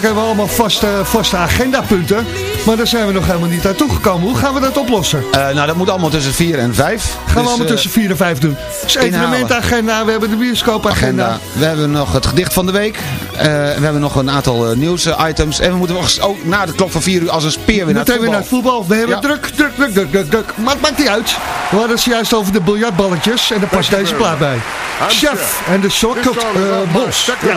We hebben allemaal vaste, vaste agendapunten. Maar daar zijn we nog helemaal niet aan toegekomen. Hoe gaan we dat oplossen? Uh, nou, dat moet allemaal tussen 4 en 5. Gaan dus, we allemaal uh, tussen 4 en 5 doen. Dus evenementagenda, we hebben de bioscoopagenda. We hebben nog het gedicht van de week. Uh, we hebben nog een aantal nieuwsitems. En we moeten ook na de klok van 4 uur als een speer weer naar het voetbal. weer naar het voetbal. We hebben ja. druk, druk, druk, druk, druk, druk. Maar maakt niet uit. We hadden het juist over de biljartballetjes. En daar past deze plaat bij. Chef en de shortcut bos. Ja.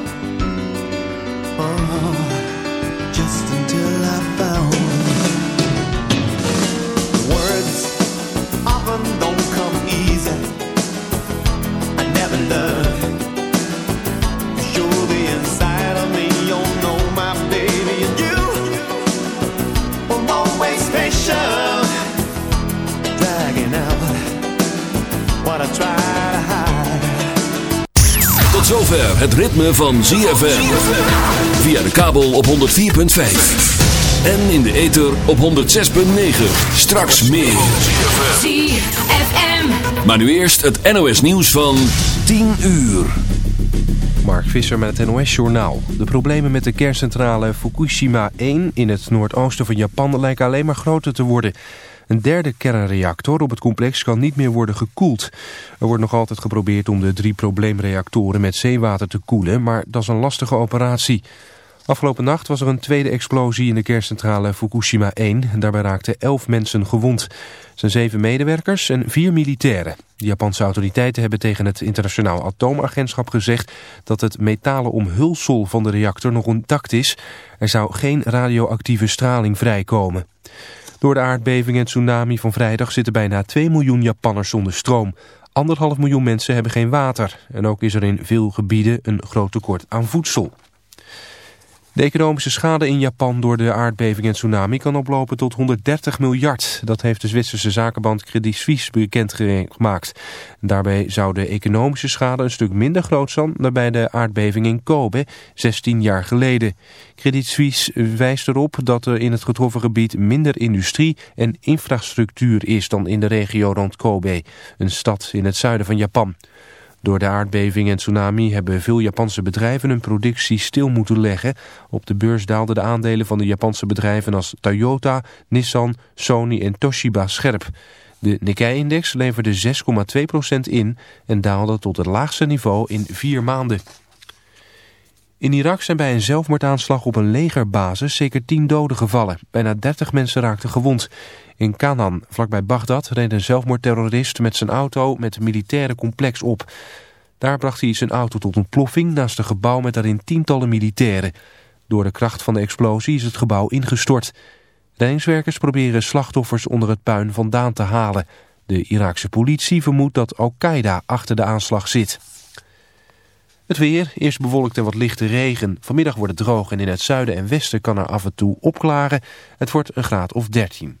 Zover het ritme van ZFM. Via de kabel op 104.5. En in de ether op 106.9. Straks meer. ZFM. Maar nu eerst het NOS nieuws van 10 uur. Mark Visser met het NOS-journaal. De problemen met de kerncentrale Fukushima 1 in het noordoosten van Japan lijken alleen maar groter te worden. Een derde kernreactor op het complex kan niet meer worden gekoeld. Er wordt nog altijd geprobeerd om de drie probleemreactoren met zeewater te koelen, maar dat is een lastige operatie. Afgelopen nacht was er een tweede explosie in de kerncentrale Fukushima 1. Daarbij raakten elf mensen gewond. Zijn zeven medewerkers en vier militairen. De Japanse autoriteiten hebben tegen het internationaal atoomagentschap gezegd... dat het metalen omhulsel van de reactor nog intact is. Er zou geen radioactieve straling vrijkomen. Door de aardbeving en tsunami van vrijdag zitten bijna 2 miljoen Japanners zonder stroom. Anderhalf miljoen mensen hebben geen water. En ook is er in veel gebieden een groot tekort aan voedsel. De economische schade in Japan door de aardbeving en tsunami kan oplopen tot 130 miljard. Dat heeft de Zwitserse zakenbank Credit Suisse bekendgemaakt. Daarbij zou de economische schade een stuk minder groot zijn dan bij de aardbeving in Kobe 16 jaar geleden. Credit Suisse wijst erop dat er in het getroffen gebied minder industrie en infrastructuur is dan in de regio rond Kobe, een stad in het zuiden van Japan. Door de aardbeving en tsunami hebben veel Japanse bedrijven hun productie stil moeten leggen. Op de beurs daalden de aandelen van de Japanse bedrijven als Toyota, Nissan, Sony en Toshiba scherp. De Nikkei-index leverde 6,2% in en daalde tot het laagste niveau in vier maanden. In Irak zijn bij een zelfmoordaanslag op een legerbasis zeker 10 doden gevallen. Bijna 30 mensen raakten gewond. In Kanan, vlakbij Bagdad, reed een zelfmoordterrorist met zijn auto met een militaire complex op. Daar bracht hij zijn auto tot ontploffing naast een gebouw met daarin tientallen militairen. Door de kracht van de explosie is het gebouw ingestort. Reddingswerkers proberen slachtoffers onder het puin vandaan te halen. De Iraakse politie vermoedt dat Al-Qaeda achter de aanslag zit. Het weer, eerst bewolkt en wat lichte regen. Vanmiddag wordt het droog en in het zuiden en westen kan er af en toe opklaren. Het wordt een graad of 13.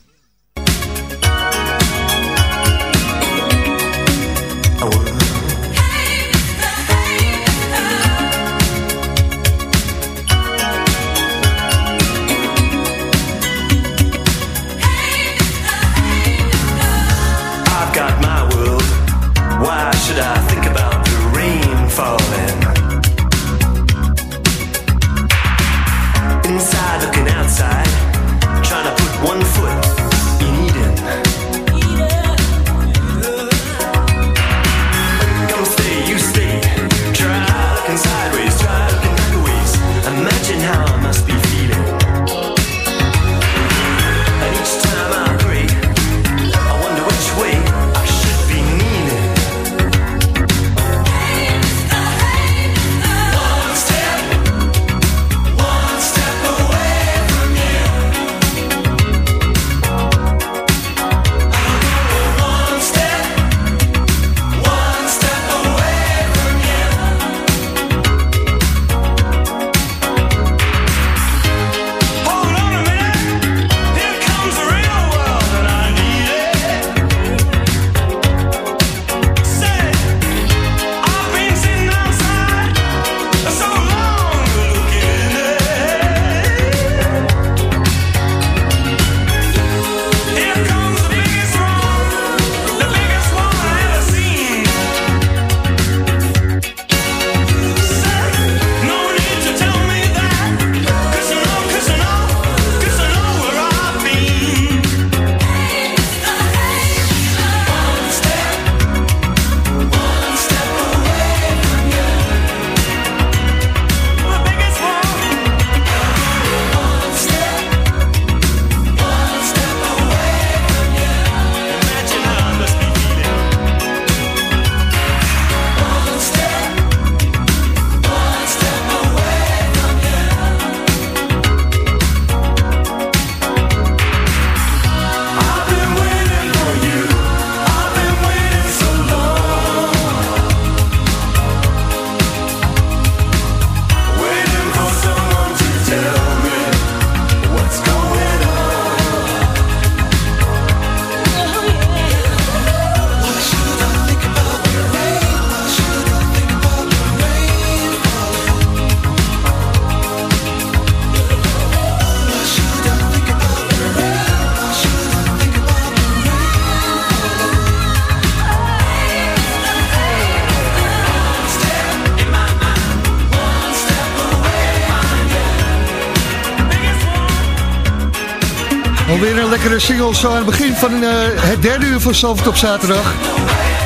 Single zo aan het begin van eh, het derde uur van Zalvert op zaterdag.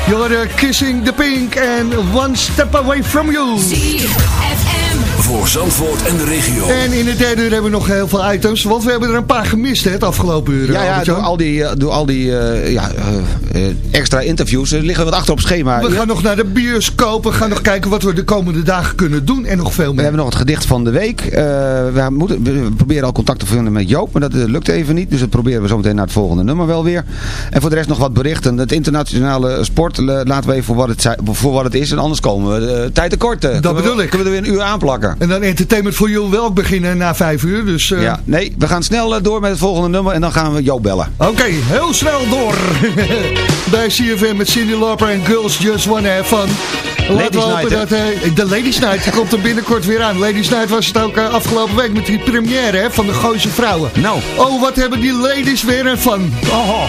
Je hoorde Kissing the Pink en One Step Away From You. Voor Zandvoort en de regio. En in het derde uur hebben we nog heel veel items, want we hebben er een paar gemist hè, het afgelopen uur. Ja, ja door al die, eh, door al die eh, ja, eh, eh, extra interviews eh, liggen we wat achter op schema. We Ja, gaan nog naar de bioscoop, we gaan nog kijken wat we de komende dagen kunnen doen en nog veel We meer. hebben nog het gedicht van de week. Eh, we, moeten, we proberen al contact te vinden met Joop, maar dat eh, lukt even niet. Dus dat proberen we zo meteen naar het volgende nummer wel weer. En voor de rest nog wat berichten. Het internationale sport eh, laten we even voor wat het, voor wat het is. En anders komen we eh, tijd tekort. eh. Kunnen we- bedoel ik. Kunnen we er weer een uur aanplakken. En dan Entertainment for You wel beginnen na vijf uur. Dus eh, Ja, nee, we gaan snel eh, door met het volgende nummer en dan gaan we Joop bellen. oké, heel snel door. Bij CFM met Cindy Lauper en Girls Just Wanna Have Fun. Laten we hopen dat eh, de Ladies Night die komt er binnenkort weer aan. Ladies Night was het ook eh, afgelopen week met die première hè, van de Gooise Vrouwen. Nou. Oh, wat hebben die ladies weer een van. Oh,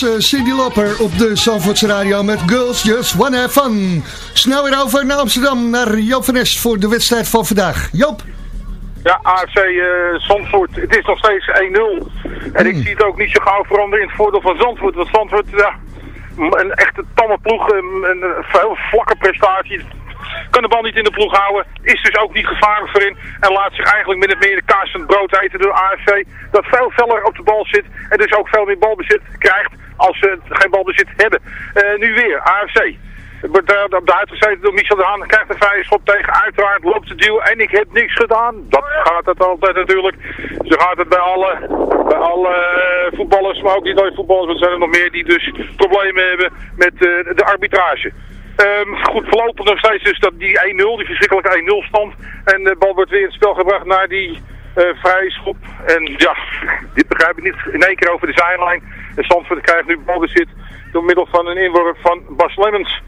was eh, Cindy Lopper op de Zandvoortse Radio met Girls Just Wanna Have Fun. Snel weer over naar Amsterdam, naar Joop van Est voor de wedstrijd van vandaag. Joop? Ja, AFC eh Zandvoort. Het is nog steeds 1-0. En ik zie het ook niet zo gauw veranderen in het voordeel van Zandvoort. Want Zandvoort, ja, een echte tamme ploeg, een, een veel vlakke prestatie. Kan de bal niet in de ploeg houden. Is dus ook niet gevaarlijk voorin. En laat zich eigenlijk min of meer de kaas van het brood eten door AFC. Dat veel feller op de bal zit. En dus ook veel meer balbezit krijgt als ze geen balbezit hebben. Eh, nu weer, AFC. Wordt op de uitgezeten door Michel de Haan. Krijgt een vrije schop tegen. Uiteraard loopt de duw. En ik heb niks gedaan. Dat gaat het altijd natuurlijk. Zo gaat het bij alle, bij alle eh, voetballers. Maar ook niet alleen voetballers. Want er zijn er nog meer die dus problemen hebben met eh, de arbitrage. Ehm, goed, voorlopig nog steeds dus dat die 1-0, die verschrikkelijke 1-0 stand. En de bal wordt weer in het spel gebracht naar die eh vrije schop. En ja, dit begrijp ik niet. In één keer over de zijlijn. En Zandvoort krijgt nu balbezit door middel van een inworp van Bas Lemmens.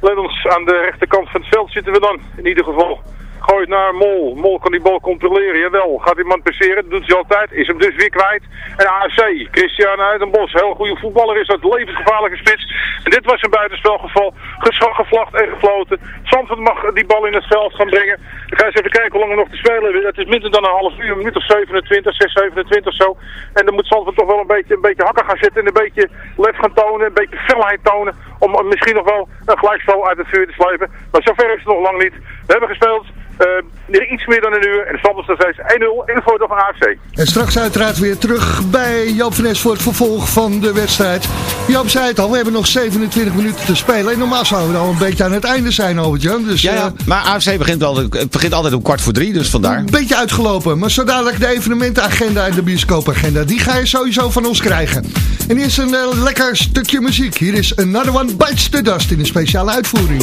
Lemmens aan de rechterkant van het veld zitten we dan, in ieder geval. Gooit naar Mol. Mol kan die bal controleren, jawel. Gaat iemand passeren, dat doet hij altijd. Is hem dus weer kwijt. En AFC, Christian Uitenbos, heel goede voetballer is dat. Levensgevaarlijke spits. En dit was een buitenspelgeval. Gescho- gevlacht en gefloten. Zandvoort mag die bal in het veld gaan brengen. Ik ga eens even kijken hoe lang er nog te spelen is. Het is minder dan een half uur, een minuut of 27, 6, 27 zo. En dan moet Zandvoort toch wel een beetje, een beetje hakken gaan zetten. En een beetje lef gaan tonen, een beetje felheid tonen. Om misschien nog wel een gelijkspel uit het vuur te slepen. Maar zover is het nog lang niet. We hebben gespeeld. eh, iets meer dan een uur. En de stand is nog steeds 1-0 in voordeel van AFC. En straks uiteraard weer terug bij Joop van Nes voor het vervolg van de wedstrijd. Joop zei het al, we hebben nog 27 minuten te spelen. En normaal zouden we al een beetje aan het einde zijn, Albert-Jan. Dus Ja, ja, eh, maar AFC begint, wel, het begint altijd om kwart voor drie, dus vandaar. een beetje uitgelopen. Maar zo dadelijk de evenementenagenda en de bioscoopagenda. Die ga je sowieso van ons krijgen. En hier is een eh, lekker stukje muziek. Hier is Another One Bites the Dust in een speciale uitvoering.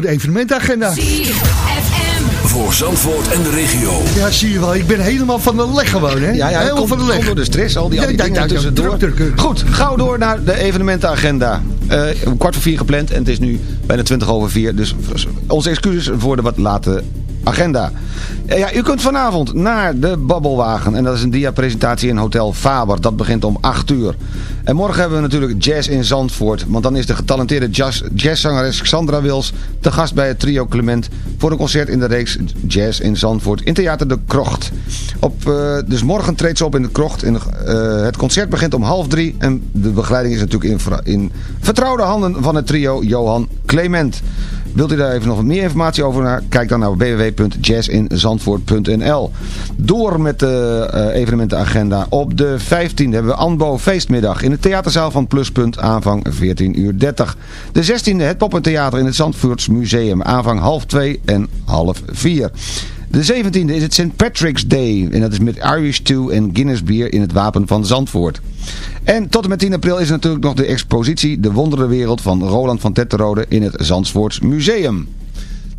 Voor de evenementagenda. Voor Zandvoort en de regio. Ja, zie je wel. Ik ben helemaal van de leg gewoon, hè? Ja, ja, helemaal van de leg. door de stress, al die, al die Ja, ja, dingen ja, ja, tussendoor. druk, druk, druk. Goed, gauw door naar de evenementenagenda. Eh om kwart voor vier gepland en het is nu bijna twintig over vier. Dus onze excuses voor de wat late agenda. Eh, ja, u kunt vanavond naar de Babbelwagen. En dat is een dia-presentatie in Hotel Faber. Dat begint om 8 uur. En morgen hebben we natuurlijk jazz in Zandvoort. Want dan is de getalenteerde jazz, jazzzangeres Xandra Wils te gast bij het trio Clement... voor een concert in de reeks Jazz in Zandvoort in Theater de Krocht. Op, eh, dus morgen treedt ze op in de Krocht. En, eh, het concert begint om half drie. En de begeleiding is natuurlijk in, in vertrouwde handen van het trio Johan Clement. Wilt u daar even nog wat meer informatie over? naar? Kijk dan naar www.jazzinzandvoort.nl Door met de eh, evenementenagenda. Op de 15e hebben we Anbo feestmiddag in de theaterzaal van Pluspunt. Aanvang 14 uur 30. De 16e het Poppentheater in het Zandvoorts Museum. Aanvang half 2 en half 4. De 17e is het St. Patrick's Day. En dat is met Irish Stew en Guinness bier in het Wapen van Zandvoort. En tot en met 10 april is natuurlijk nog de expositie De Wonderenwereld van Roland van Tetterode in het Zandvoorts Museum.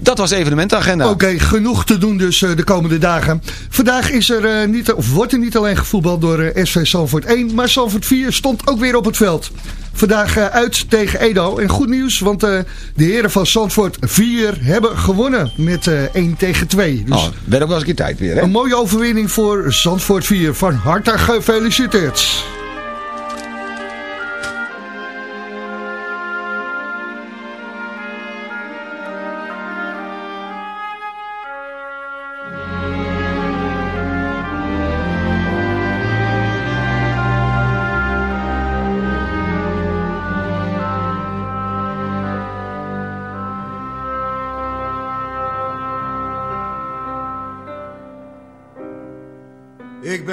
Dat was de evenementenagenda. Oké, genoeg te doen dus eh, de komende dagen. Vandaag is er, eh, niet, of wordt er niet alleen gevoetbald door eh, SV Salford 1, maar Salford 4 stond ook weer op het veld. Vandaag uit tegen Edo. En goed nieuws, want de heren van Salford 4 hebben gewonnen met eh 1 tegen 2. Dus Oh, werd ook wel eens een keer tijd weer, hè? een mooie overwinning voor Zandvoort 4. Van harte gefeliciteerd.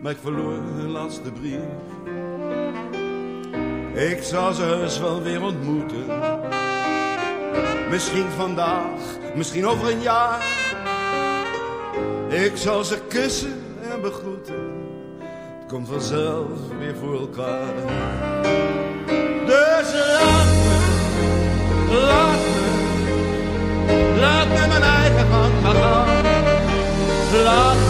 Maar ik verloor hun laatste brief. Ik zal ze heus wel weer ontmoeten. Misschien vandaag, misschien over een jaar. Ik zal ze kussen en begroeten. Het komt vanzelf weer voor elkaar. Dus laat me, laat me, laat me mijn eigen gang gaan. Laat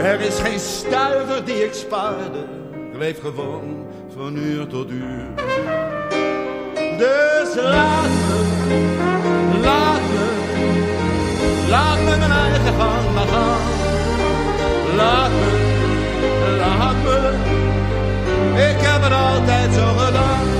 Er is geen stuiver die ik spaarde. Ik leef gewoon van uur tot uur. Dus laat me, laat me, laat me mijn eigen gang maar gaan. Laat me, laat me, ik heb het altijd zo gedaan.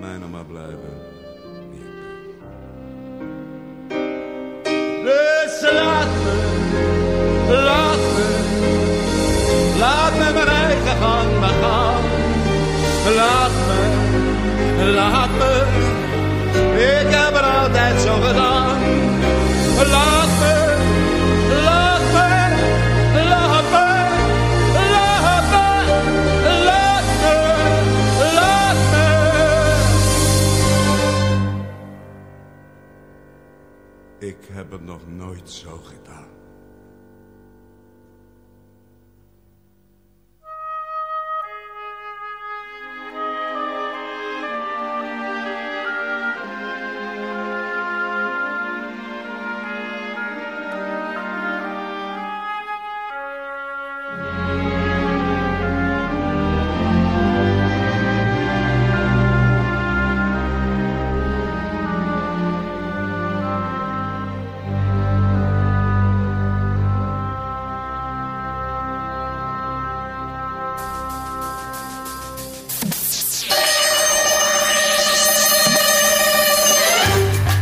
Laat mij nog maar blijven. Dus laat me, laat me, laat me mijn eigen gang maar gaan. Laat me, laat me, nog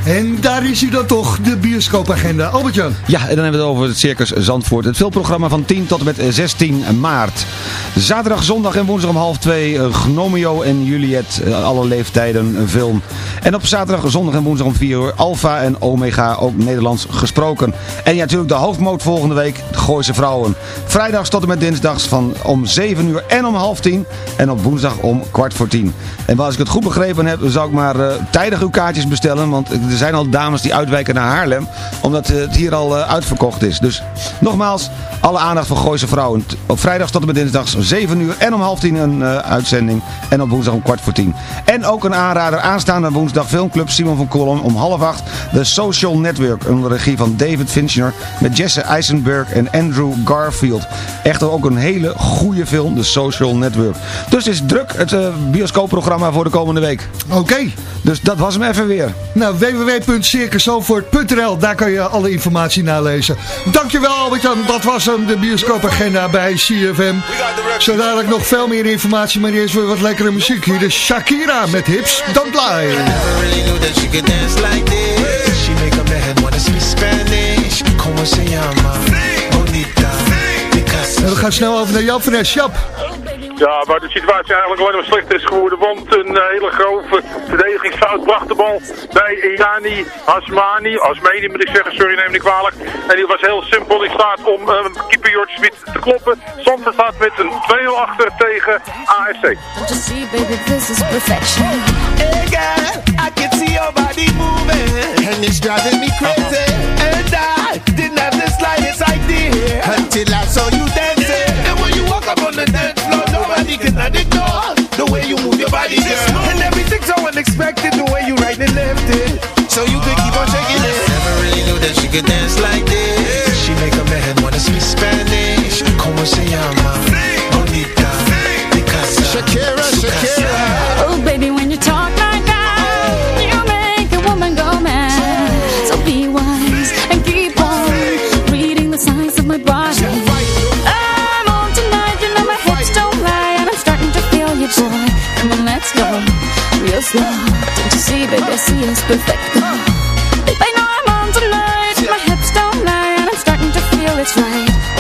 En daar is hij dan toch, de bioscoopagenda. Albert-Jan. Ja, en dan hebben we het over het Circus Zandvoort. Het filmprogramma van 10 tot en met 16 maart. Zaterdag, zondag en woensdag om half twee eh, Gnomio en Juliet, eh, alle leeftijden een film. En op zaterdag, zondag en woensdag om 4 uur Alfa en Omega, ook Nederlands gesproken. En ja, natuurlijk de hoofdmoot volgende week, Gooise Vrouwen. Vrijdags tot en met dinsdags van om 7 uur en om half 10. En op woensdag om kwart voor 10. En als ik het goed begrepen heb, zou ik maar eh, tijdig uw kaartjes bestellen. Want er zijn al dames die uitwijken naar Haarlem. Omdat eh, het hier al eh, uitverkocht is. Dus nogmaals, alle aandacht voor Gooise Vrouwen. Op vrijdag tot en met dinsdags om 7 uur en om half 10 een uitzending. En op woensdag om kwart voor 10. En ook een aanrader aanstaande woensdag filmclub Simon van Kolm om half 8. The Social Network. Onder regie van David Fincher. Met Jesse Eisenberg en Andrew Garfield. Echter ook een hele goede film. The Social Network. Dus het is druk het eh, bioscoopprogramma voor de komende week. Oké. Dus dat was hem even weer. Nou, www.circuszalvoort.nl, daar kan je alle informatie nalezen. Dankjewel Albert-Jan, dat was hem, de bioscoopagenda bij CFM. Zo dadelijk nog veel meer informatie, maar eerst weer wat lekkere muziek. Hier is Shakira met Hips Don't Lie. Really knew that she could dance like this. She make a man wanna speak Spanish. Como se llama? Bonita. En we gaan snel over naar Jan van. Jap. Ja, waar de situatie eigenlijk wel maar slechter is geworden. Want een eh, hele grove verdedigingsfout bracht de bal bij Irani Asmani. Asmani moet ik zeggen, sorry neem niet kwalijk. En die was heel simpel in staat om eh, keeper George Smit te kloppen. Sander staat met een 2-0 achter tegen AFC. Baby, is I can see your body moving. And it's driving me crazy. And I didn't have the slightest idea. Until could dance like this. She make a man wanna speak Spanish. Como se llama? Bonita. Because Shakira, Shakira. Oh, baby, when you talk like that, you make a woman go mad. So be wise and keep on reading the signs of my body. I'm on tonight, you know my hips don't lie, and I'm starting to feel you, boy. Come on, let's go real slow. Don't you see, baby, I see it's perfect.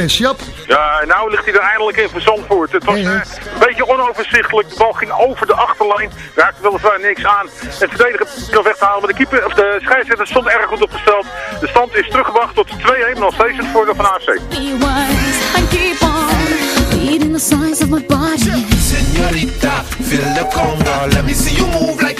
Nes. Jap. Ja, nou ligt hij er eindelijk in voor Zandvoort. Het was eh, een beetje onoverzichtelijk. De bal ging over de achterlijn. Raakte weliswaar niks aan. Het verdediger kan weg te halen. Maar de keeper, of de scheidsrechter stond erg goed opgesteld. De stand is teruggebracht tot 2-1. Nog steeds het voordeel van AFC. Feel the conga. Let me see you move like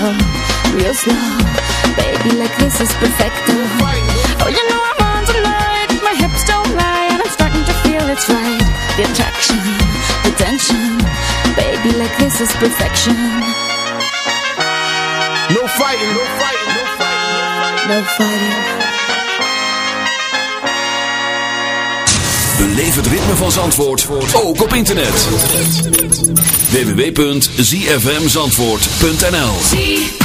go, real slow. Baby, like this is perfecto. Oh, you know I'm on tonight, my hips don't lie, and I'm starting to feel it's right. The attraction, the tension. Baby, like this is perfection. No fighting, no fighting, no fighting. No fighting. Beleef het ritme van Zandvoort, ook op internet. www.zfmzandvoort.nl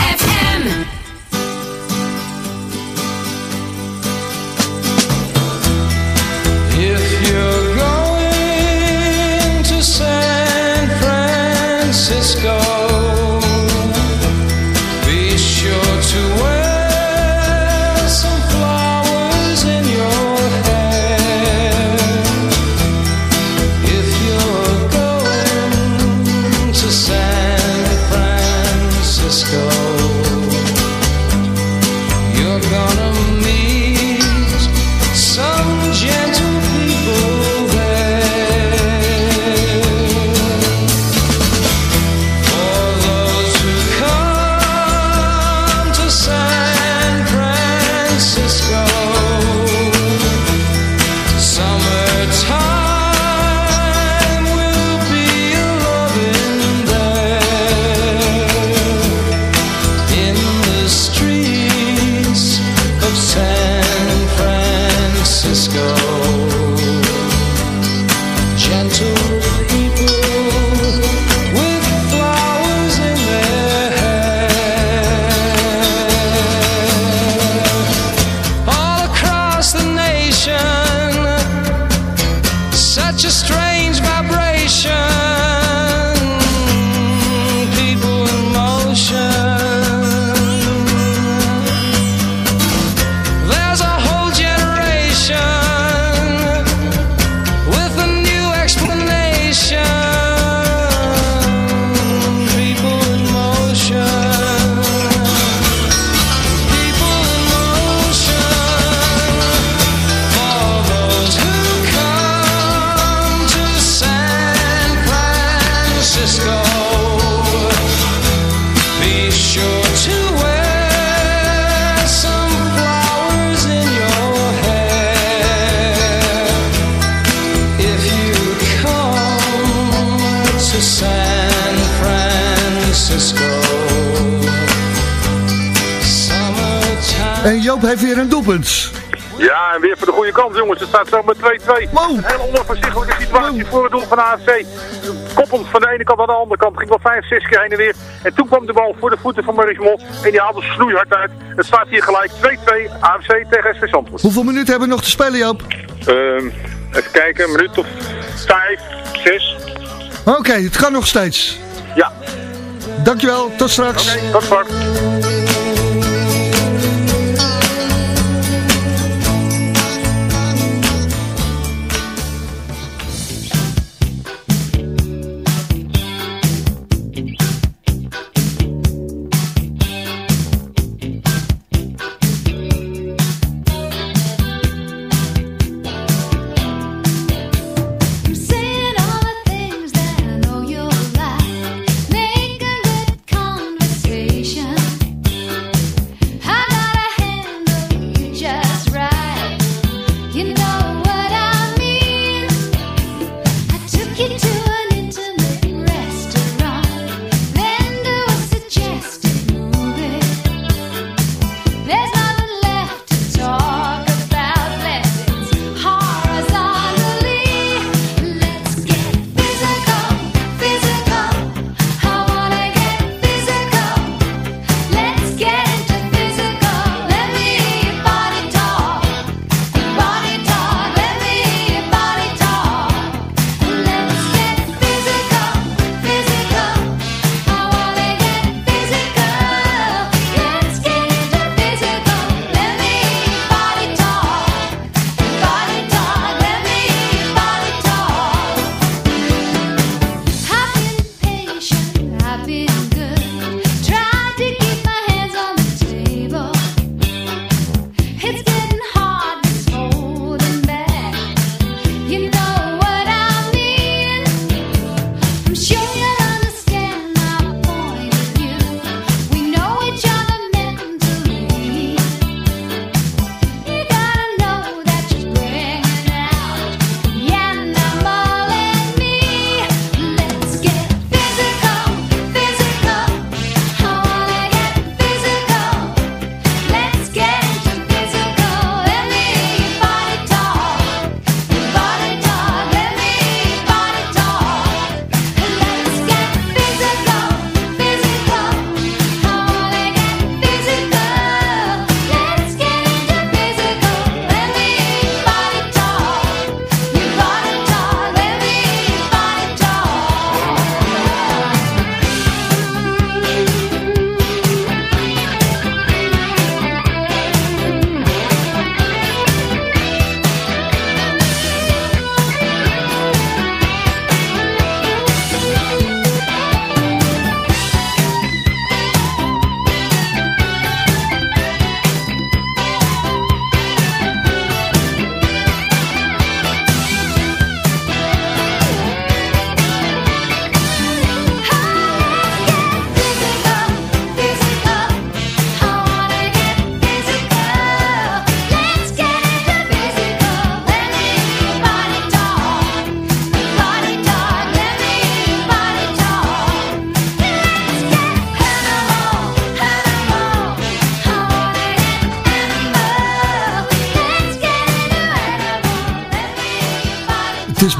staat zo met 2-2. Een hele onoverzichtelijke situatie voor het doel van AFC. Koppend van de ene kant naar de andere kant. Ging wel 5, 6 keer heen en weer. En toen kwam de bal voor de voeten van Maurice Mol. En die haalde snoeihard uit. Het staat hier gelijk 2-2 AFC tegen SV Zandvoort. Hoeveel minuten hebben we nog te spelen, Joop? Ehm, even kijken, een minuut of 5, 6. Oké, het kan nog steeds. Ja. Dankjewel, tot straks. Oké, tot straks.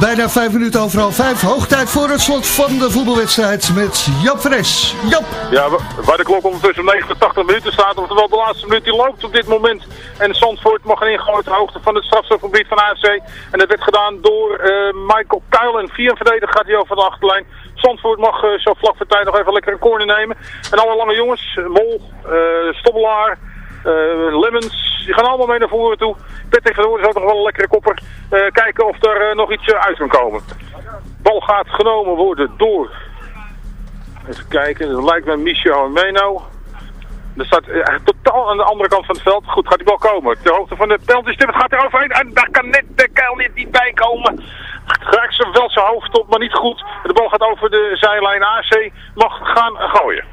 Bijna vijf minuten overal vijf. Hoog tijd voor het slot van de voetbalwedstrijd met Jap Fres. Jap! Ja, wa- waar de klok ondertussen 89 minuten staat, oftewel de laatste minuut die loopt op dit moment. En Zandvoort mag een ingooien hoogte van het strafstofgebied van AFC. En dat werd gedaan door eh, Michael Kuilen. Via een verdediger gaat hij over de achterlijn. Zandvoort mag eh, zo vlak voor tijd nog even lekker een corner nemen. En alle lange jongens, Mol, eh Stobbelaar, Lemmens, die gaan allemaal mee naar voren toe. Patrick van Hoorn is ook nog wel een lekkere kopper. Eh, kijken of er eh, nog iets eh, uit kan komen. Bal gaat genomen worden door Even kijken, dat lijkt me Michel Meno. Er staat eh, totaal aan de andere kant van het veld. Goed, gaat die bal komen. Ter hoogte van de penaltystip, het gaat er overheen. En daar kan net de net niet bij komen. Raakt ze wel zijn hoofd op, maar niet goed. De bal gaat over de zijlijn. AC mag gaan gooien.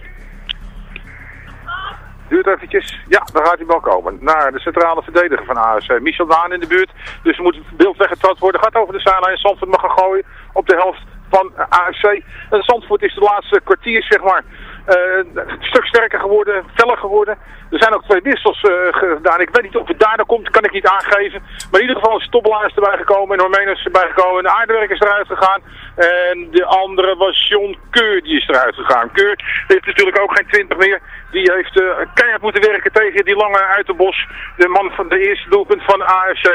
Duurt eventjes. Ja, daar gaat die bal komen. Naar de centrale verdediger van ASC. Michel Daan in de buurt. Dus moet het beeld weggetrad worden. Gaat over de zijlijn. Zandvoort mag gaan gooien op de helft van AFC. En Zandvoort is de laatste kwartier, zeg maar, eh, een stuk sterker geworden, feller geworden. Er zijn ook twee wissels eh, gedaan. Ik weet niet of het daardoor komt, kan ik niet aangeven. Maar in ieder geval is Stobbelaar is erbij gekomen en Hormenus is erbij gekomen. En de aardewerk is eruit gegaan. En de andere was John Keur, die is eruit gegaan. Keur heeft natuurlijk ook geen 20 meer. Die heeft eh, keihard moeten werken tegen die lange Uiterbos. De man van de eerste doelpunt van AFC.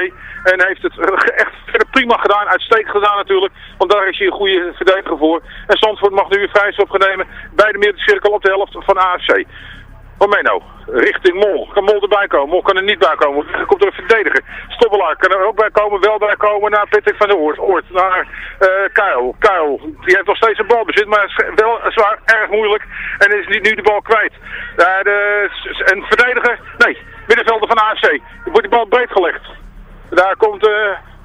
En heeft het eh, echt prima gedaan. Uitstekend gedaan natuurlijk. Want daar is hij een goede verdediger voor. En Zandvoort mag nu een vrijstop gaan bij de middencirkel op de helft van AFC. Romeno, richting Mol. Kan Mol erbij komen? Mol kan er niet bij komen. Komt er een verdediger. Stoppelaar kan er ook bij komen. Wel bij komen naar Patrick van der Oort. Oort naar eh Kuil. Kuil. Die heeft nog steeds een balbezit. Maar is wel zwaar erg moeilijk. En is nu, de bal kwijt. Daar de, verdediger. Nee, middenvelder van AFC. Wordt die bal breed gelegd. Daar komt...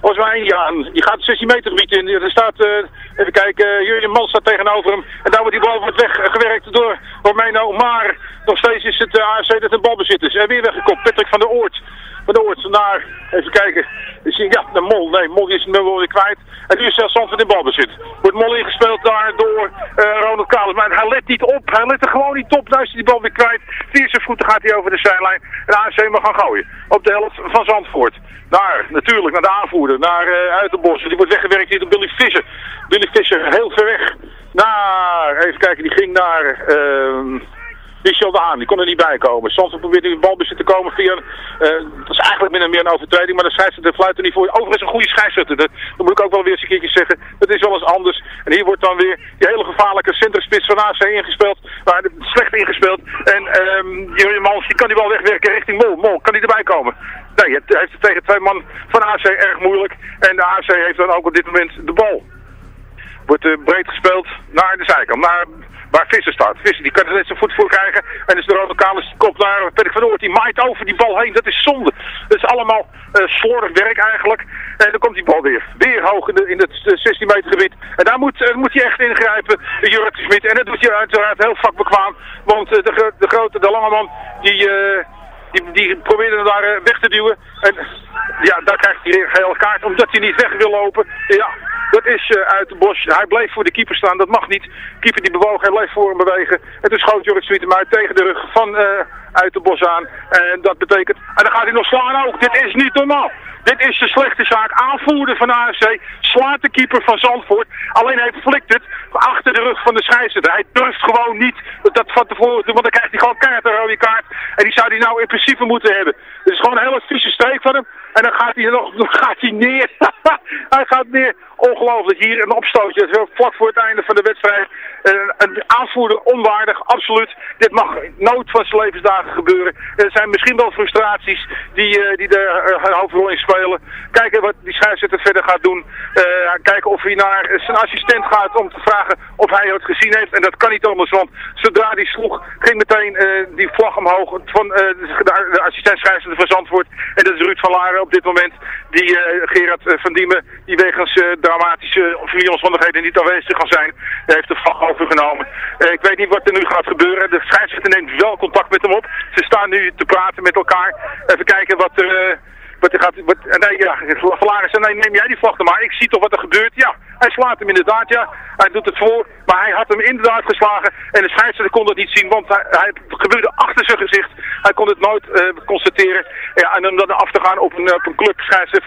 eh Oswijn aan. Die gaat 16 meter gebied in. Er staat, eh, even kijken, uh, Jurjen Mans staat tegenover hem. En daar wordt die bal wordt weggewerkt door Romeno. Maar nog steeds is het uh, dat een balbezit is. En weer weggekopt. Patrick van der Oort. Van der Oort naar, even kijken. Hij, ja, de Mol. Nee, Mol is wel weer kwijt. En nu is zelfs Zandvoort in balbezit. Wordt Mol ingespeeld daar door eh, Ronald Kalis. Maar hij let niet op. Hij let er gewoon niet op. Nu is hij die bal weer kwijt. Via zijn voeten gaat hij over de zijlijn. En AFC mag gaan gooien. Op de helft van Zandvoort. Daar, natuurlijk, naar de aanvoerder. Naar uh. Die wordt weggewerkt hier door Billy Visser. Billy Visser, heel ver weg. Naar, even kijken, die ging naar... ehm Michel de Haan, die kon er niet bij komen. Zandvoort probeert in balbezit te komen via... eh dat is eigenlijk min en meer een overtreding, maar de scheidsrechter fluit er niet voor. Overigens een goede scheidsrechter, dat, dat moet ik ook wel weer eens een keertje zeggen. Dat is wel eens anders. En hier wordt dan weer die hele gevaarlijke centerspits van AC ingespeeld. Maar slecht ingespeeld. En ehm Jurjen Mans, die kan die wel wegwerken richting Mol. Mol, kan die erbij komen? Nee, het heeft het tegen twee man van AC erg moeilijk. En de AC heeft dan ook op dit moment de bal. Wordt eh, breed gespeeld naar de zijkant, naar waar Visser staat. Visser die kan er net zijn voet voor krijgen. En dus de rode kalis komt naar Patrick van Oort. Die maait over die bal heen. Dat is zonde. Dat is allemaal eh slordig werk eigenlijk. En dan komt die bal weer. Weer hoog in, het eh, 16 meter gebied. En daar moet, eh, moet hij echt ingrijpen, Jurk de Smit. En dat doet hij uiteraard heel vakbekwaam. Want eh, de, de grote, de lange man, die... eh, die, die probeerde hem daar eh, weg te duwen. En ja, daar krijgt hij een gele kaart omdat hij niet weg wil lopen. Ja, dat is eh, uit de bos. Hij bleef voor de keeper staan, dat mag niet. keeper die bewoog, hij bleef voor hem bewegen. En toen schoot Jorrit Sweet hem uit tegen de rug van eh, uit de bos aan. En dat betekent... En dan gaat hij nog slaan ook. Dit is niet normaal. Dit is de slechte zaak. Aanvoerder van AFC slaat de keeper van Zandvoort. Alleen hij flikt het achter de rug van de scheidsrechter. Hij durft gewoon niet dat van tevoren te doen, want dan krijgt hij gewoon keihard een rode kaart. En die zou hij nou in principe moeten hebben. Het is gewoon een hele vieze streek van hem. En dan gaat hij nog dan gaat hij neer. hij gaat neer. Ongelooflijk. Hier een opstootje. Zo Vlak voor het einde van de wedstrijd. Een, aanvoerder onwaardig. Absoluut. Dit mag nooit van zijn levensdagen gebeuren. Er zijn misschien wel frustraties die, eh, die de uh, spelen. Kijken wat die scheidsrechter verder gaat doen. Eh, kijken of hij naar zijn assistent gaat om te vragen of hij het gezien heeft. En dat kan niet anders, want zodra hij sloeg, ging meteen eh, die vlag omhoog van eh, de, assistent scheidsrechter van Zandvoort. En dat is Ruud van Laren op dit moment. Die Gerard van Diemen, die wegens dramatische familieomstandigheden niet aanwezig kan zijn, heeft de vlag overgenomen. Ik weet niet wat er nu gaat gebeuren. De scheidsrechter neemt wel contact met hem op. Ze staan nu te praten met elkaar. Even kijken wat er... eh, wat gaat, wat, nee, ja, nee, neem jij die vlag dan maar. Ik zie toch wat er gebeurt. Ja, hij slaat hem inderdaad, ja. Hij doet het voor, maar hij had hem inderdaad geslagen. En de scheidsrechter kon dat niet zien, want hij, gebeurde achter zijn gezicht. Hij kon het nooit eh, constateren. Ja, en om dan af te gaan op een, op een club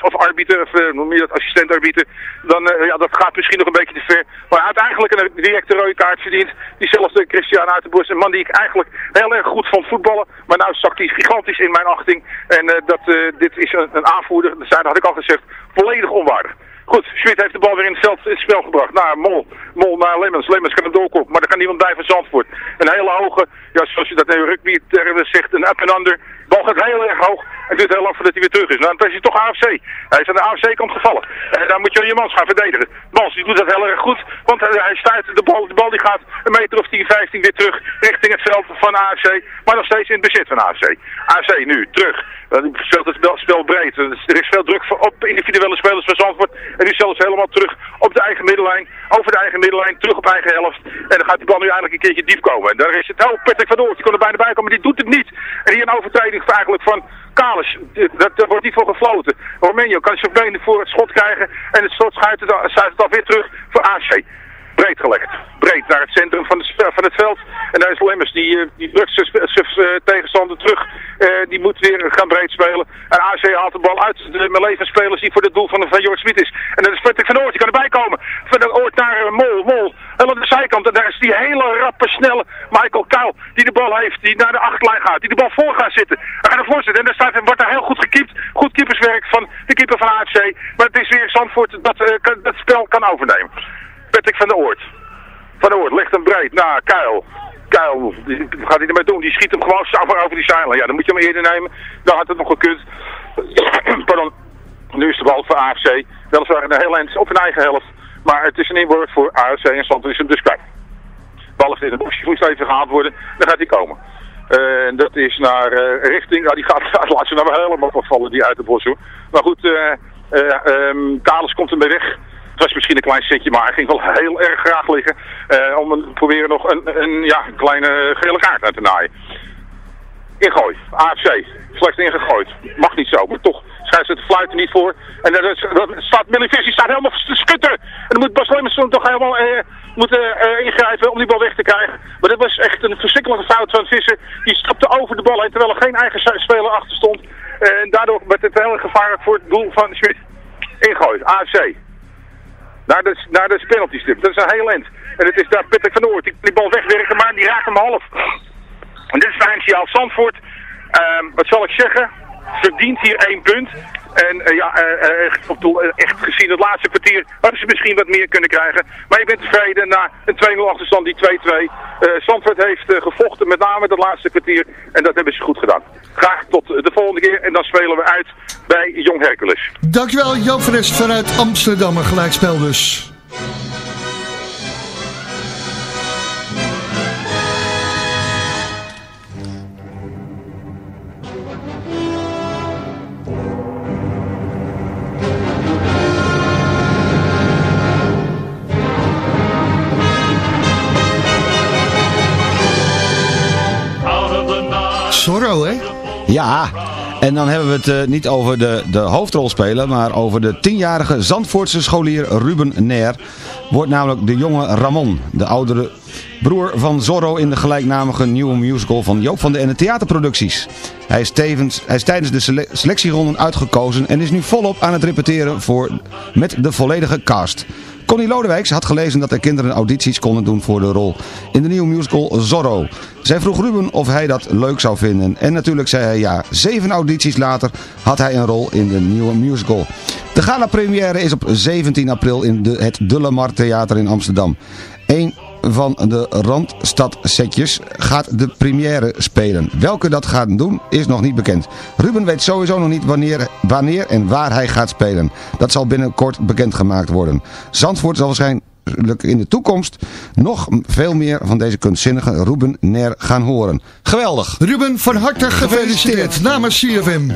of arbiter, of uh, noem je dat, assistent-arbiter, dan, eh, ja, dat gaat misschien nog een beetje te ver. Maar hij een directe rode kaart verdiend. Diezelfde Christian Uitenbos, een man die ik eigenlijk heel erg goed vond voetballen. Maar nou zakt hij gigantisch in mijn achting. En eh, dat, eh, dit is een aanvoerder, zei- dat had ik al gezegd, volledig onwaardig. Goed, Schmid heeft de bal weer in het in het spel gebracht. Naar Mol. Mol naar Lemmens. Lemmens kan hem doorkomen, maar er kan niemand bij van Zandvoort. Een hele hoge, ja, zoals je dat in rugby termen zegt, een up and under. De bal gaat heel erg hoog. Het duurt heel lang voordat hij weer terug is. Nou, dan is hij toch AFC. Hij is aan de AFC-kant gevallen. En daar moet je je Mans gaan verdedigen. Mans, die doet dat heel erg goed, want hij, stuit de bal. De bal die gaat een meter of 10, 15 weer terug richting het veld van AFC. Maar nog steeds in het bezit van AFC. AFC nu, terug. Speelt het spel, breed. Er is veel druk op individuele spelers van Zandvoort. En nu zelfs helemaal terug op de eigen middenlijn. Over de eigen middenlijn, terug op eigen helft. En dan gaat die bal nu eigenlijk een keertje diep komen. En daar is het heel Patrick van Oort. Die kon er bijna bij komen, maar die doet het niet. En hier een overtreding eigenlijk van Kalis. Daar wordt niet voor gefloten. Romenio kan zijn benen voor het schot krijgen. En het schot schuift het, schuift het alweer terug voor AC. Breed gelegd. Breed naar het centrum van, van het veld. En daar is Lemmers, die, eh, die drukt eh, tegenstander terug. Eh, die moet weer gaan breed spelen. En AC haalt de bal uit de Meleven-spelers die voor het doel van, van Jort Smit is. En dan is Patrick van Oort, die kan erbij komen. Van de Oort naar Mol, Mol. Helemaal aan de zijkant. En daar is die hele rappe, snelle Michael Kuil die de bal heeft. Die naar de achterlijn gaat. Die de bal voor gaat zitten. Hij gaat ervoor zitten. En daar staat, wordt daar heel goed gekiept. Goed keeperswerk van de keeper van AFC. Maar het is weer Zandvoort dat kan- dat spel kan overnemen. Patrick van der Oort. Van der Oort legt hem breed naar Kuil. Kuil, gaat hij ermee doen? Die schiet hem gewoon over die zeilen. Ja, dan moet je hem eerder nemen. Dan had het nog gekund. Pardon. Nu is de bal voor AFC. Weliswaar een heel eind op hun eigen helft. Maar het is een inworp voor AFC en Zandvoort is hem dus kwijt. De bal is in boxje, moest even gehaald worden. Dan gaat hij komen. Eh, En dat is naar eh, richting, ja, die gaat, laat ze nou helemaal vallen, die uit de bos hoor. Maar goed, eh, ehm, Kalis komt weg. Het was misschien een klein setje, maar hij ging wel heel erg graag liggen. eh, om een, proberen nog een, een, ja, kleine gele kaart uit te naaien. Ingooi, AFC, slecht ingegooid. Mag niet zo, maar toch schijnt ze te fluiten niet voor. En dan staat Millie Visser staat helemaal te skutten. En dan moet Bas toch helemaal eh, moeten eh, ingrijpen om die bal weg te krijgen. Maar dat was echt een verschrikkelijke fout van Visser. Die stapte over de bal heen terwijl er geen eigen speler achter stond. en daardoor werd het heel gevaarlijk voor het doel van Schmid. Ingooi, AFC. Naar de, naar de penalty. Dat is een heel eind. En het is daar Patrick van Oort. Die, die bal wegwerken, maar die raakt hem half. En dit is Vijnsjaal Zandvoort. Ehm, wat zal ik zeggen? Verdient hier één punt. En eh, ja, eh, eh, echt, gezien het laatste kwartier hadden ze misschien wat meer kunnen krijgen. Maar je bent tevreden na een 2-0 achterstand, die 2-2. Eh Zandvoort heeft gevochten, met name het laatste kwartier. En dat hebben ze goed gedaan. Graag tot de volgende keer. En dan spelen we uit bij Jong Hercules. Dankjewel Est vanuit Amsterdam, een gelijkspel dus. Zorro, hè? Ja, en dan hebben we het eh, niet over de, de hoofdrolspeler, maar over de tienjarige Zandvoortse scholier Ruben Nair. Wordt namelijk de jonge Ramon, de oudere broer van Zorro in de gelijknamige nieuwe musical van Joop van de Ende Theaterproducties. Hij is, tevens, hij is tijdens de sele selectieronden uitgekozen en is nu volop aan het repeteren voor, met de volledige cast. Connie Lodewijks had gelezen dat er kinderen audities konden doen voor de rol in de nieuwe musical Zorro. Zij vroeg Ruben of hij dat leuk zou vinden. En natuurlijk zei hij ja. Zeven audities later had hij een rol in de nieuwe musical. De gala-première is op 17 april in de, het Theater in Amsterdam. Een van de Randstad-setjes gaat de première spelen. Welke dat gaat doen is nog niet bekend. Ruben weet sowieso nog niet wanneer, wanneer en waar hij gaat spelen. Dat zal binnenkort bekendgemaakt worden. Zandvoort zal waarschijnlijk in de toekomst nog veel meer van deze kunstzinnige Ruben Ner gaan horen. Geweldig! Ruben, van harte gefeliciteerd namens CFM.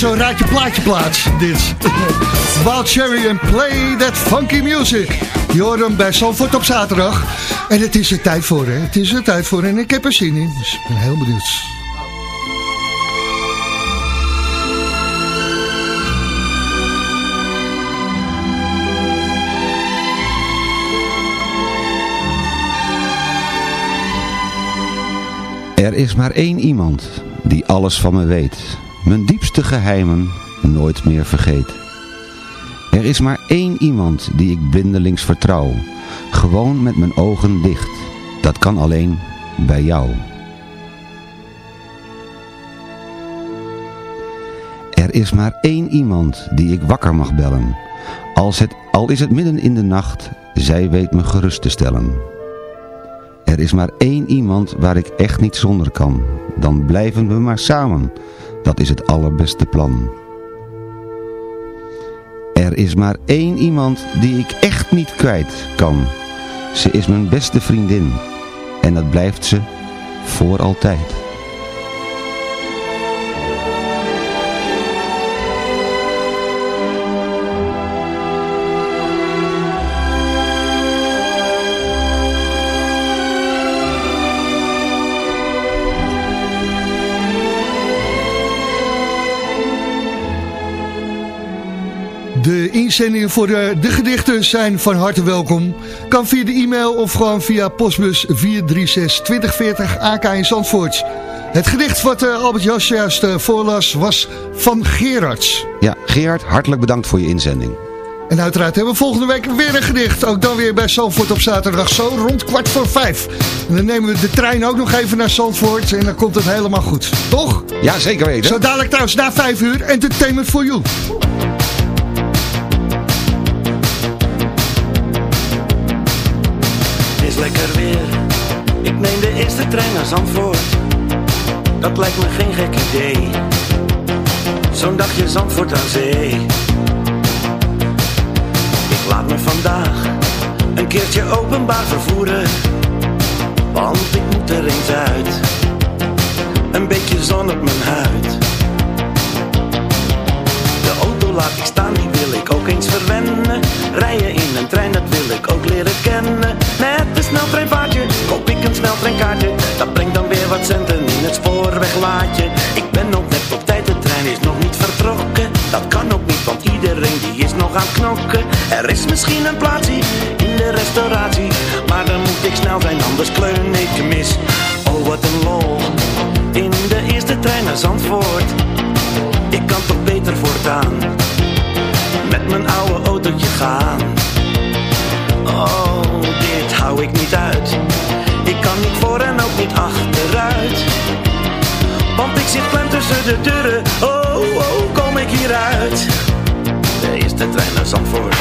Zo'n raadje plaatje plaats, dit. Wild Cherry and Play That Funky Music. Je hoort hem bij Zandvoort op zaterdag. En het is er tijd voor, hè. Het is er tijd voor en ik heb er zin in. Dus ik ben heel benieuwd. Er is maar één iemand die alles van me weet. Mijn diepste geheimen nooit meer vergeet. Er is maar één iemand die ik blindelings vertrouw. Gewoon met mijn ogen dicht. Dat kan alleen bij jou. Er is maar één iemand die ik wakker mag bellen. Als het, al is het midden in de nacht, zij weet me gerust te stellen. Er is maar één iemand waar ik echt niet zonder kan. Dan blijven we maar samen. Dat is het allerbeste plan. Er is maar één iemand die ik echt niet kwijt kan. Ze is mijn beste vriendin. En dat blijft ze voor altijd. Inzendingen voor de, de gedichten zijn van harte welkom. Kan via de e-mail of gewoon via postbus 436 2040 AK in Zandvoort. Het gedicht wat eh, Albert Jas juist eh, voorlas was van Gerards. Ja, Gerard, hartelijk bedankt voor je inzending. En uiteraard hebben we volgende week weer een gedicht. Ook dan weer bij Zandvoort op zaterdag zo rond kwart voor vijf. En dan nemen we de trein ook nog even naar Zandvoort. En dan komt het helemaal goed. Toch? Ja, zeker weten. Zo dadelijk trouwens na vijf uur Entertainment for You. Zandvoort. Dat lijkt me geen gek idee. Zo'n dagje Zandvoort aan zee. Ik laat me vandaag een keertje openbaar vervoeren. Want ik moet er eens uit. Een beetje zon op mijn huid. De auto laat ik staan, die wil ik ook eens verwennen. Rijden in een trein, dat wil ik ook leren kennen. Met een sneltreinvaartje koop ik een sneltreinkaartje. Dat brengt dan weer wat centen in het spoorweglaadje. Ik ben ook net op tijd, de trein is nog niet vertrokken. Dat kan ook niet, want iedereen die is nog aan het knokken. Er is misschien een plaatsje in de restauratie. Maar dan moet ik snel zijn, anders kleun ik mis. Oh, wat een lol. In de eerste trein naar Zandvoort. Ik kan toch beter voortaan Met mijn oude autootje gaan Oh, dit hou ik niet uit niet achteruit. Want ik zit klem tussen de deuren. Oh, oh, kom ik hieruit? De eerste trein naar Zandvoort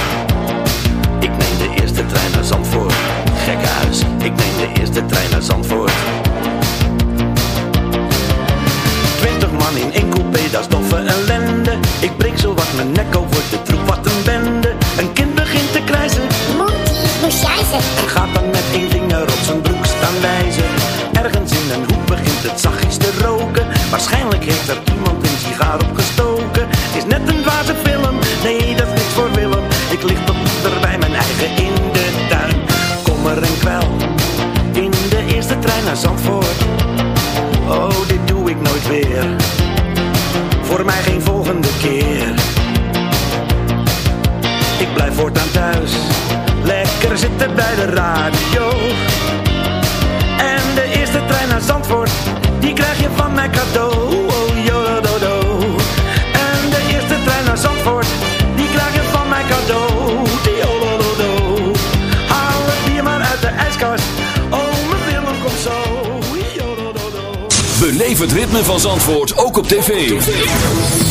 ritme van Zandvoort ook op tv.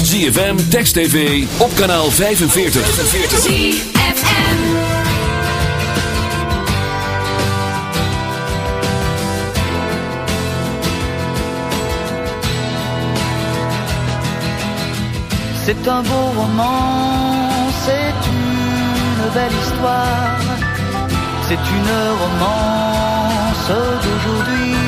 ZFM, Text TV, op kanaal 45. ZFM. C'est un beau roman, c'est une belle histoire, c'est une romance d'aujourd'hui.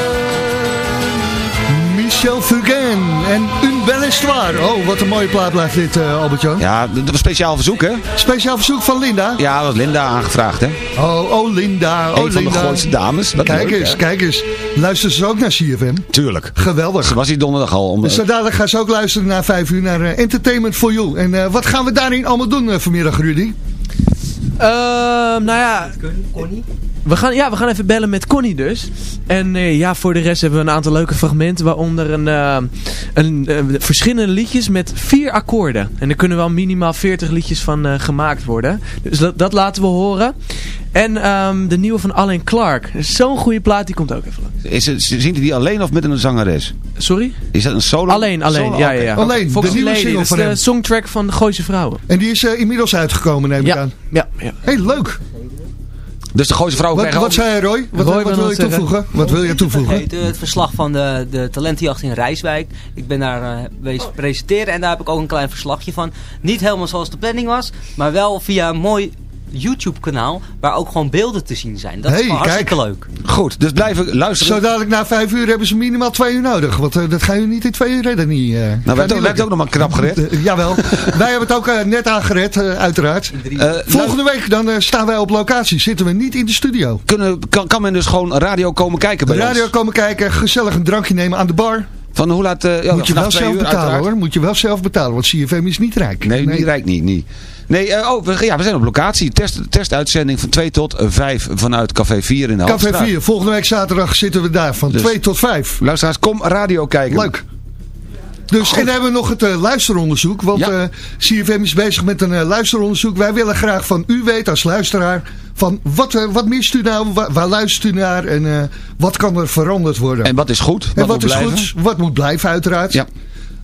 Michel Fugain en Une Belle Histoire. Oh, wat een mooie plaat blijft dit, eh, Albert-Jan. Ja, dat was speciaal verzoek, hè? Speciaal verzoek van Linda. Ja, dat was Linda aangevraagd, hè? Oh, oh Linda, oh Een van de Linda. grootste dames. Wat Kijk leuk, eens, hè? kijk eens. Luisteren ze ook naar CFM? Tuurlijk. Geweldig. Ze was hier donderdag al. Om, Dus zo dadelijk gaan ze ook luisteren na vijf uur naar eh, Entertainment for You. En eh, wat gaan we daarin allemaal doen vanmiddag, Rudy? Ehm, nou ja, we gaan, ja, we gaan even bellen met Connie dus. En eh, ja, voor de rest hebben we een aantal leuke fragmenten. Waaronder een, eh, een, eh, verschillende liedjes met vier akkoorden. En er kunnen wel minimaal 40 liedjes van eh, gemaakt worden. Dus dat, dat laten we horen. En ehm, de nieuwe van Alain Clark. Zo'n goede plaat, die komt ook even langs. Is het, zingt hij die alleen of met een zangeres? Sorry? Is dat een solo? Alleen, alleen. Solo? Ja, ja, ja. Alleen, de Foxy nieuwe Lady, single dat is van de hem. songtrack van de Gooise Vrouwen. En die is eh, inmiddels uitgekomen, neem ik Ja, aan. ja, ja. Hey, leuk. Dus de Gooise vrouw Wat, krijgen wat zei hij, Roy? Wat, Roy wat wil je toevoegen? Wat wil je toevoegen? Het verslag van de, de talentenjacht in Rijswijk. Ik ben daar eh wezen presenteren en daar heb ik ook een klein verslagje van. Niet helemaal zoals de planning was, maar wel via een mooi YouTube kanaal waar ook gewoon beelden te zien zijn. Dat is gewoon hartstikke kijk. leuk. Goed, dus blijven luisteren. Zo dadelijk na vijf uur hebben ze minimaal twee uur nodig. Want eh, dat gaan jullie niet in twee uur redden. Niet, eh. Nou, wij Gaat hebben niet het ook, nog maar knap gered. Eh, jawel. Wij hebben het ook net aangered, uiteraard. Eh, Volgende week dan staan wij op locatie. Zitten we niet in de studio. Kunnen, kan, kan men dus gewoon radio komen kijken bij radio ons? komen kijken, gezellig een drankje nemen aan de bar. Van hoe laat... eh, ja, Moet je wel zelf uur betalen uiteraard. hoor. Moet je wel zelf betalen, want CFM is niet rijk. Nee, niet rijk niet. niet. Nee, eh, oh, we, ja, we zijn op locatie. Test, testuitzending van 2 tot eh, 5 vanuit Café 4 in de Café Haltestraat. 4, volgende week zaterdag zitten we daar van Dus- 2 tot 5. Luisteraars, kom radio kijken. Leuk. Dus, en dan hebben we nog het eh, luisteronderzoek. Want eh, CFM is bezig met een eh, luisteronderzoek. Wij willen graag van u weten als luisteraar... van wat, eh, wat mist u nou, waar, waar luistert u naar... en eh, wat kan er veranderd worden. En wat is goed? En Wat is blijven? goed, wat moet blijven uiteraard. Ja.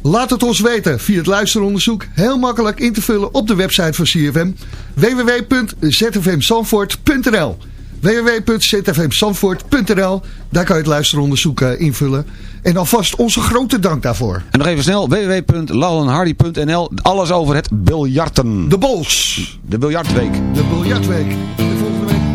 Laat het ons weten via het luisteronderzoek. Heel makkelijk in te vullen op de website van CFM. www.zfmzandvoort.nl www.zfmzandvoort.nl Daar kan je het luisteronderzoek eh, invullen. En alvast onze grote dank daarvoor. En nog even snel, www.lauwenhardy.nl Alles over het biljarten. De Bols. De biljartweek. De biljartweek. De volgende week.